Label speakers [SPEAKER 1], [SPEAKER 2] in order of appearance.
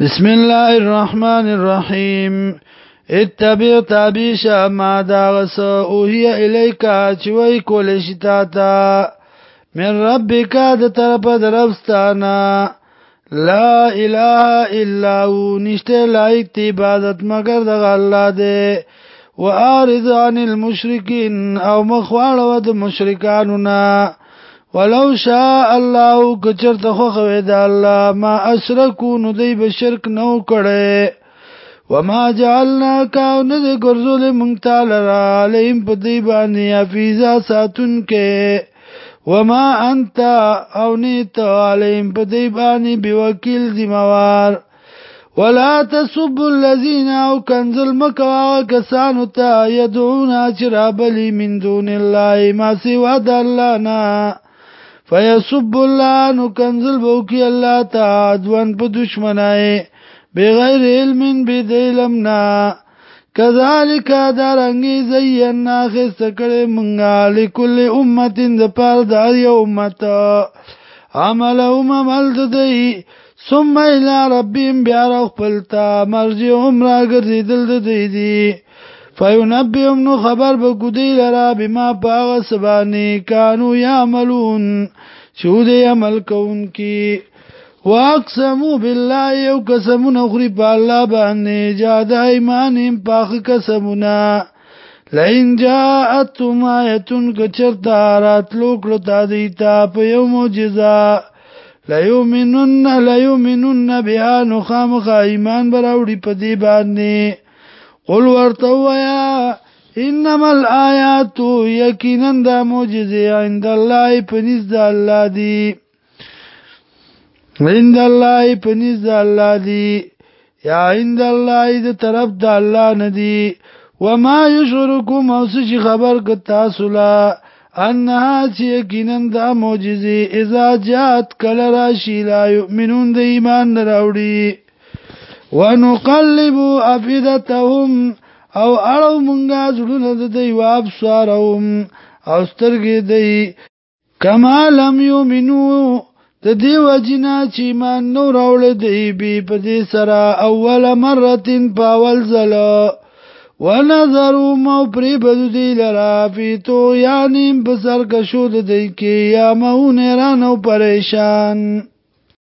[SPEAKER 1] بسم الله الرحمن الرحیم اتبع تابیش ما داغس اوهی الیکا چوی کولشی تاتا من ربکا د طرف دربستانا لا اله الا هو نشته لایق دی عبادت مگر د الله دی وارض عن المشرکین او مخواړه د مشرکانو نه ولو شاء الله کچر ته خو د الله ما اشرکو نو دی به شرک نو کړي وما جعلنا کاو نه د ګرځول مونږ تعالی را علیم په دی باندې حفیظا ساتون کې وما انت او نیت علیم په دی باندې بوکیل ذمہوار ولا تسب الذين او کنزل مکوا کسانو ته يدعون اجرابلی من دون الله ما سوى د الله نه فیسب الله نو کنزل بو کی الله تا ځوان په دشمنای بغیر علم بيد علمنا کذالک دارنګي زینا خست کړه مونږه لكل امه د پاره د یو امت عمل او عمل ددی ثم الى ربهم بیا خپلتا مرجعهم راګرځیدل ددی فینبئهم نو خبر به ګدی لرا بما باغ سبانی کانو یعملون شو دې عمل کون کی واقسمو بالله یو قسمونه خوري په الله باندې جاد ایمان پاخ قسمونه لئن جاءتم آیتون کچرتا راتلو کړه تا دیتا په یو معجزه لَيُؤْمِنُنَّ لَيُؤْمِنُنَّ بِهَا نُخَامُخَ ایمان براوړي په دې باندې قل ورته وایا انما الآیات یقینا د معجزه عند الله پنځ د الله دی عند الله پنځ د الله دی یا عند الله د طرف د الله ندی وما یشرکم او څه خبر ک تاسو لا انها چې یقینا د معجزه اذا جات کل راشی لا یؤمنون د ایمان راوړي ونقلب افئدتهم او اړو مونږه زړونه د دوی وابصارهم او سترګې دوی کما لم یؤمنو د دیو جنا چې مان نو راول دی بي په دې سره اول مره پاول زلا ونظروا مو پری بد دی لرا فی تو یانیم بسر کشود دی کی یا مون رانو پریشان